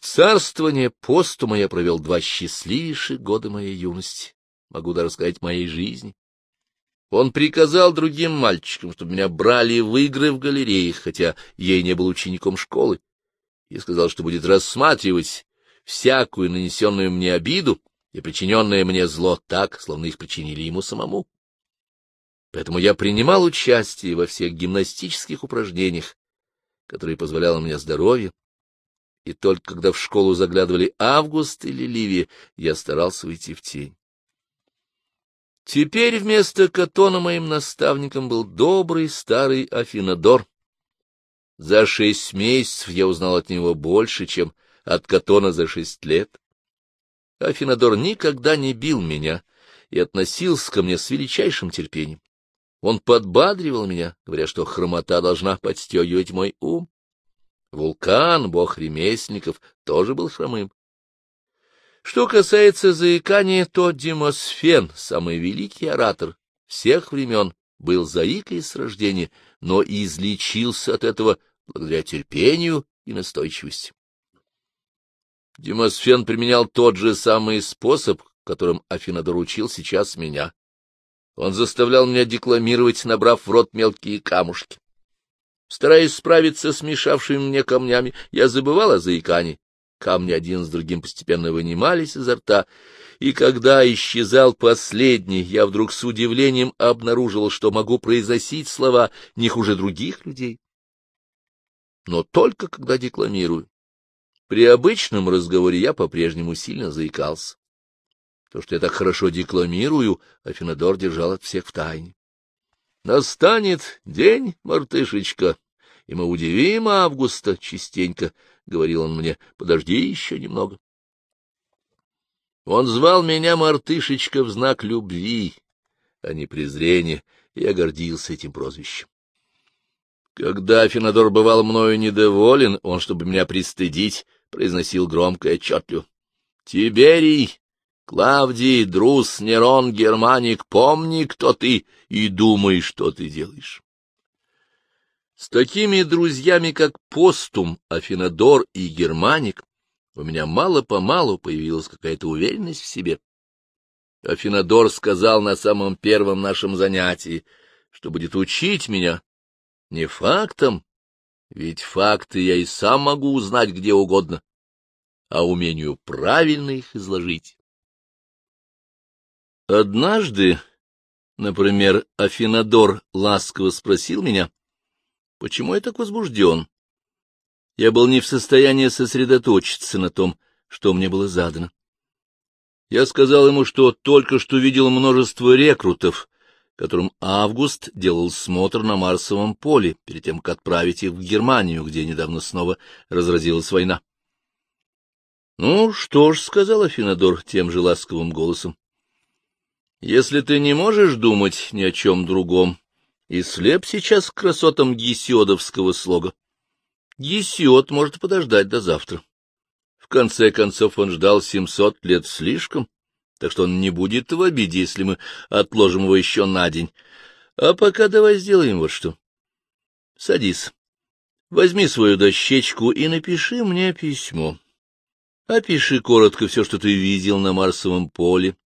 В царствование постума я провел два счастливейших года моей юности, могу даже сказать, моей жизни. Он приказал другим мальчикам, чтобы меня брали в игры в галереях, хотя я и не был учеником школы, и сказал, что будет рассматривать всякую нанесенную мне обиду и причиненное мне зло так, словно их причинили ему самому. Поэтому я принимал участие во всех гимнастических упражнениях, которые позволяло мне здоровье, и только когда в школу заглядывали Август или Ливия, я старался уйти в тень. Теперь вместо Катона моим наставником был добрый старый Афинодор. За шесть месяцев я узнал от него больше, чем от Катона за шесть лет. Афинодор никогда не бил меня и относился ко мне с величайшим терпением. Он подбадривал меня, говоря, что хромота должна подстегивать мой ум. Вулкан, бог ремесленников, тоже был хромым. Что касается заикания, то Демосфен, самый великий оратор всех времен, был заикой с рождения, но излечился от этого благодаря терпению и настойчивости. Демосфен применял тот же самый способ, которым Афинодор учил сейчас меня. Он заставлял меня декламировать, набрав в рот мелкие камушки. Стараясь справиться с мешавшими мне камнями, я забывал о заикании. Камни один с другим постепенно вынимались изо рта, и когда исчезал последний, я вдруг с удивлением обнаружил, что могу произносить слова не хуже других людей. Но только когда декламирую. При обычном разговоре я по-прежнему сильно заикался. То, что я так хорошо декламирую, Афинодор держал от всех в тайне. Настанет день, мартышечка, и мы удивим Августа частенько, — говорил он мне, — подожди еще немного. Он звал меня мартышечка в знак любви, а не презрения, и я гордился этим прозвищем. Когда Финодор бывал мною недоволен, он, чтобы меня пристыдить, произносил громко и отчетливо. — Тиберий, Клавдий, Друс, Нерон, Германик, помни, кто ты, и думай, что ты делаешь. С такими друзьями, как Постум, Афинодор и Германик, у меня мало-помалу появилась какая-то уверенность в себе. Афинодор сказал на самом первом нашем занятии, что будет учить меня не фактом, ведь факты я и сам могу узнать где угодно, а умению правильно их изложить. Однажды, например, Афинодор ласково спросил меня, почему я так возбужден. Я был не в состоянии сосредоточиться на том, что мне было задано. Я сказал ему, что только что видел множество рекрутов, которым Август делал смотр на Марсовом поле, перед тем, как отправить их в Германию, где недавно снова разразилась война. — Ну что ж, — сказал Афинодор тем же ласковым голосом, если ты не можешь думать ни о чем другом, и слеп сейчас к красотам гесиодовского слога, Гесиод может подождать до завтра. В конце концов, он ждал семьсот лет слишком, так что он не будет в обиде, если мы отложим его еще на день. А пока давай сделаем вот что. Садись, возьми свою дощечку и напиши мне письмо. Опиши коротко все, что ты видел на Марсовом поле,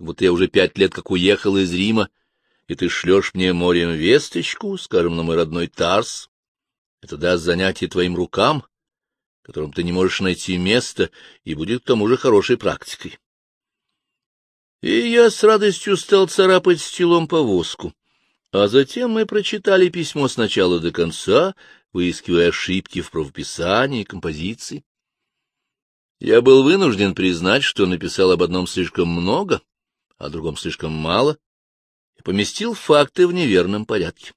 вот я уже пять лет как уехал из Рима, и ты шлешь мне морем весточку, скажем, на мой родной Тарс. Это даст занятие твоим рукам, которым ты не можешь найти места, и будет к тому же хорошей практикой. И я с радостью стал царапать стилом повозку. А затем мы прочитали письмо с начала до конца, выискивая ошибки в правописании и композиции. Я был вынужден признать, что написал об одном слишком много, о другом слишком мало, и поместил факты в неверном порядке.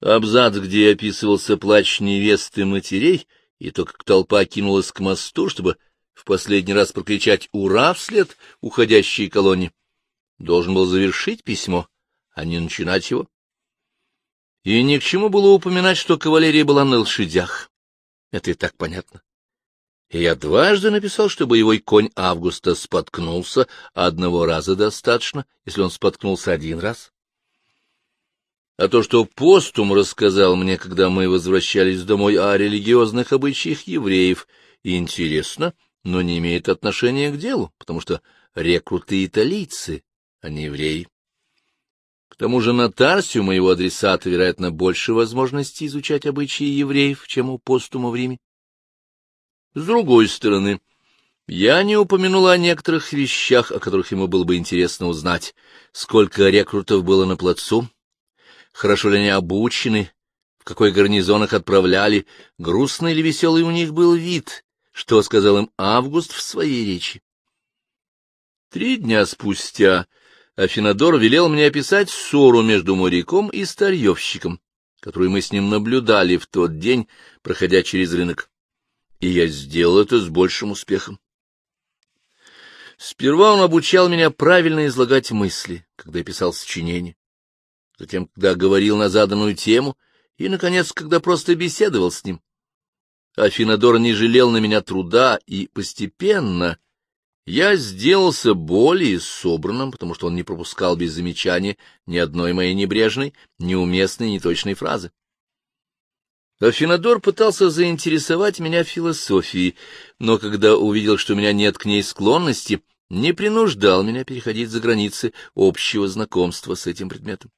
Абзац, где описывался плач невесты матерей, и то, как толпа кинулась к мосту, чтобы в последний раз прокричать «Ура!» вслед уходящей колонне, должен был завершить письмо, а не начинать его. И ни к чему было упоминать, что кавалерия была на лошадях. Это и так понятно. И я дважды написал, что боевой конь Августа споткнулся, одного раза достаточно, если он споткнулся один раз. А то, что Постум рассказал мне, когда мы возвращались домой о религиозных обычаях евреев, интересно, но не имеет отношения к делу, потому что рекруты италийцы, а не евреи. К тому же на Тарсе у моего адресата, вероятно, больше возможностей изучать обычаи евреев, чем у постума в Риме. С другой стороны, я не упомянула о некоторых вещах, о которых ему было бы интересно узнать. Сколько рекрутов было на плацу, хорошо ли они обучены, в какой гарнизон их отправляли, грустный или веселый у них был вид, что сказал им Август в своей речи. Три дня спустя Афинадор велел мне описать ссору между моряком и старьевщиком, которую мы с ним наблюдали в тот день, проходя через рынок. И я сделал это с большим успехом. Сперва он обучал меня правильно излагать мысли, когда я писал сочинение. Затем, когда говорил на заданную тему, и, наконец, когда просто беседовал с ним. Афинадор не жалел на меня труда, и постепенно я сделался более собранным, потому что он не пропускал без замечания ни одной моей небрежной, неуместной, неточной фразы. Афинадор пытался заинтересовать меня философией, но когда увидел, что у меня нет к ней склонности, не принуждал меня переходить за границы общего знакомства с этим предметом.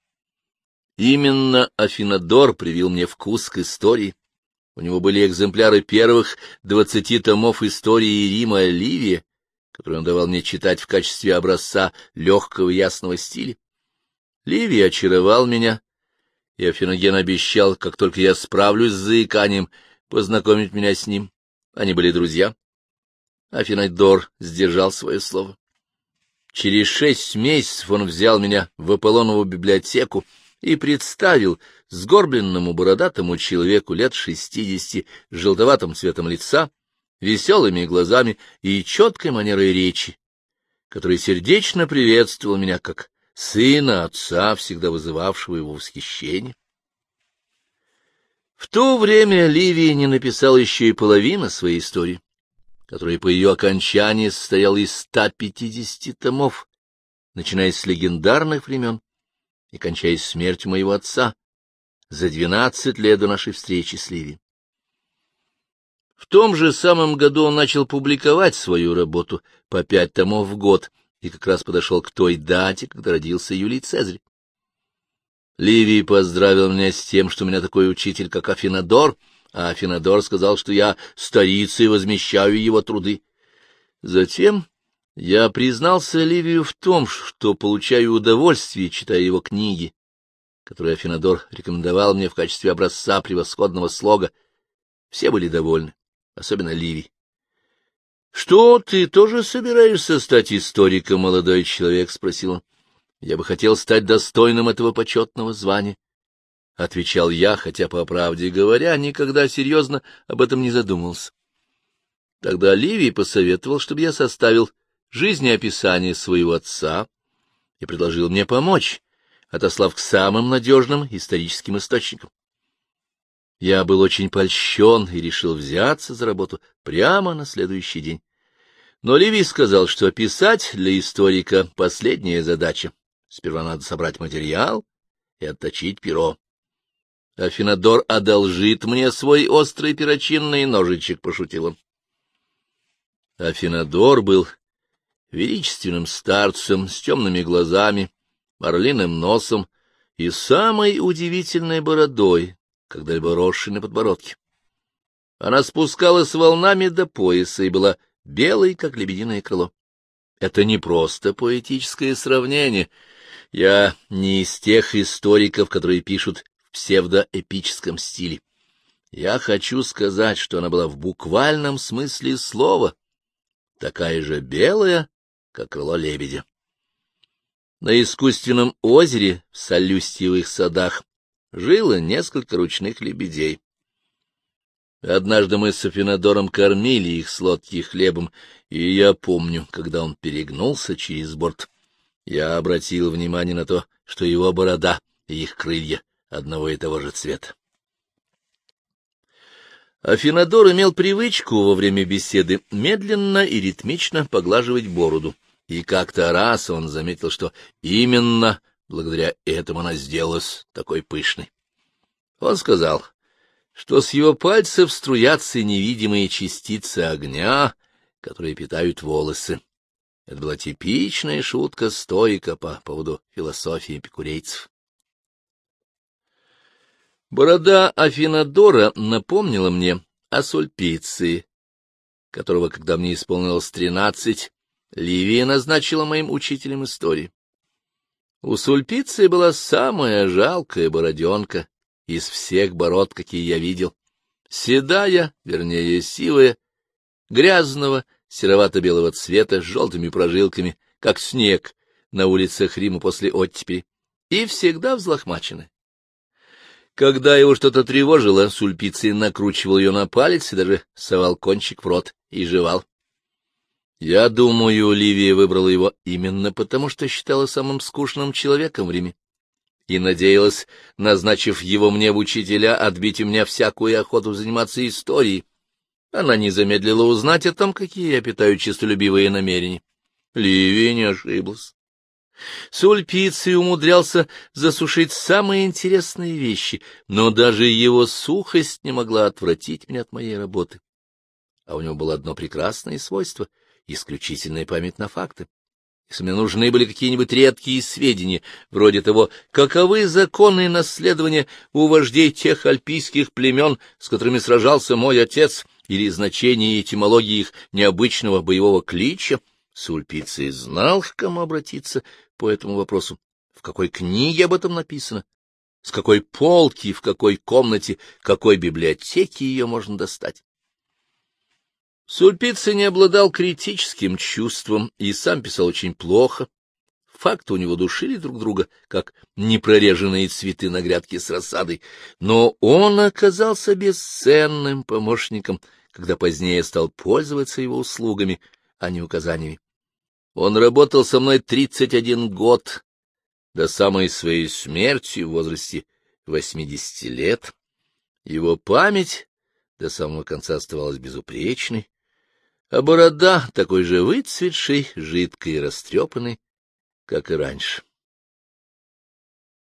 Именно Афинадор привил мне вкус к истории. У него были экземпляры первых двадцати томов истории Рима Ливия, который он давал мне читать в качестве образца легкого ясного стиля. Ливий очаровал меня, и Афиноген обещал, как только я справлюсь с заиканием, познакомить меня с ним. Они были друзья. Афинодор сдержал свое слово. Через шесть месяцев он взял меня в Аполлонову библиотеку и представил сгорбленному бородатому человеку лет шестидесяти с желтоватым цветом лица, веселыми глазами и четкой манерой речи, который сердечно приветствовал меня как сына отца, всегда вызывавшего его восхищение. В то время Ливия не написал еще и половины своей истории, которая по ее окончании состояла из 150 томов, начиная с легендарных времен и кончаясь смертью моего отца за двенадцать лет до нашей встречи с Ливией. В том же самом году он начал публиковать свою работу по пять томов в год и как раз подошел к той дате, когда родился Юлий Цезарь. Ливий поздравил меня с тем, что у меня такой учитель, как Афинадор, а Афинадор сказал, что я старицей возмещаю его труды. Затем я признался Ливию в том, что получаю удовольствие, читая его книги, которые Афинадор рекомендовал мне в качестве образца превосходного слога. Все были довольны особенно Ливий. — Что, ты тоже собираешься стать историком, молодой человек? — спросил он. — Я бы хотел стать достойным этого почетного звания. — отвечал я, хотя, по правде говоря, никогда серьезно об этом не задумывался. Тогда Ливий посоветовал, чтобы я составил жизнеописание своего отца и предложил мне помочь, отослав к самым надежным историческим источникам. Я был очень польщен и решил взяться за работу прямо на следующий день. Но Ливий сказал, что писать для историка — последняя задача. Сперва надо собрать материал и отточить перо. Афинадор одолжит мне свой острый перочинный ножичек, — пошутил он. Афинадор был величественным старцем с темными глазами, орлиным носом и самой удивительной бородой, когда-либо росшей на подбородке. Она спускалась волнами до пояса и была белой, как лебединое крыло. Это не просто поэтическое сравнение. Я не из тех историков, которые пишут в псевдоэпическом стиле. Я хочу сказать, что она была в буквальном смысле слова, такая же белая, как крыло лебедя. На искусственном озере в Солюстьевых садах жило несколько ручных лебедей. Однажды мы с Афинадором кормили их с лодки хлебом, и я помню, когда он перегнулся через борт, я обратил внимание на то, что его борода и их крылья одного и того же цвета. Афинадор имел привычку во время беседы медленно и ритмично поглаживать бороду, и как-то раз он заметил, что именно Благодаря этому она сделалась такой пышной. Он сказал, что с его пальцев струятся невидимые частицы огня, которые питают волосы. Это была типичная шутка стоика по поводу философии эпикурейцев. Борода Афинадора напомнила мне о Сульпиции, которого, когда мне исполнилось тринадцать, Ливия назначила моим учителем истории. У Сульпиции была самая жалкая бороденка из всех бород, какие я видел. Седая, вернее, сивая, грязного, серовато-белого цвета, с желтыми прожилками, как снег на улицах Рима после оттепели, и всегда взлохмаченная. Когда его что-то тревожило, Сульпиций накручивал ее на палец и даже совал кончик в рот и жевал. Я думаю, Ливия выбрала его именно потому, что считала самым скучным человеком в Риме и надеялась, назначив его мне в учителя, отбить у меня всякую охоту заниматься историей. Она не замедлила узнать о том, какие я питаю честолюбивые намерения. Ливия не ошиблась. Сульпиций умудрялся засушить самые интересные вещи, но даже его сухость не могла отвратить меня от моей работы. А у него было одно прекрасное свойство — исключительная память на факты. Если мне нужны были какие-нибудь редкие сведения, вроде того, каковы законы наследования у вождей тех альпийских племен, с которыми сражался мой отец, или значение этимологии их необычного боевого клича, Сульпиций знал, к кому обратиться по этому вопросу, в какой книге об этом написано, с какой полки, в какой комнате, какой библиотеке ее можно достать. Сульпиций не обладал критическим чувством и сам писал очень плохо. Факты у него душили друг друга, как непрореженные цветы на грядке с рассадой, но он оказался бесценным помощником, когда позднее стал пользоваться его услугами, а не указаниями. Он работал со мной тридцать один год, до самой своей смерти в возрасте восьмидесяти лет. Его память до самого конца оставалась безупречной, а борода такой же выцветшей, жидкой и растрепанной, как и раньше.